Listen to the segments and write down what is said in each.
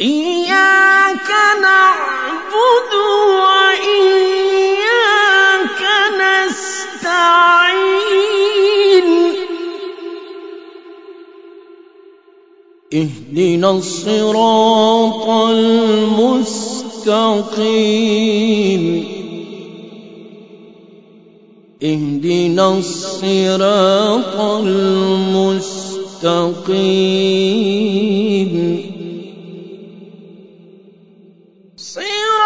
إياك نعبد وإياك نستعين. اهدنا الصراط المستقيم. اهدنا الصراط المستقيم. صراط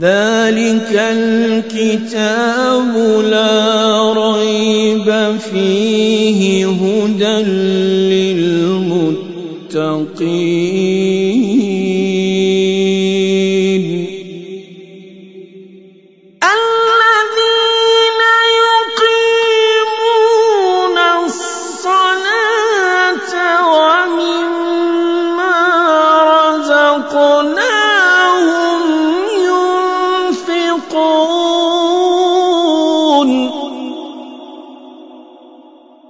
ذلك الكتاب لا ريب فيه هدى للمتقين. الذين يقيمون الصلاة ومما رزقناهم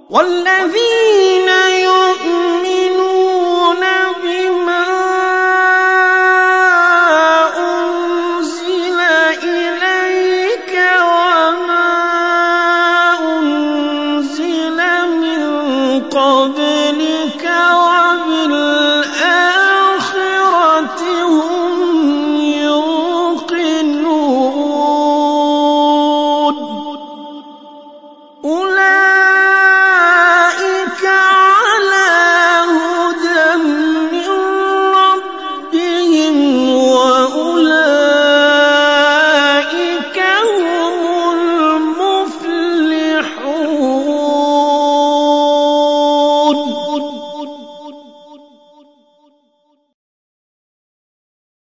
والذين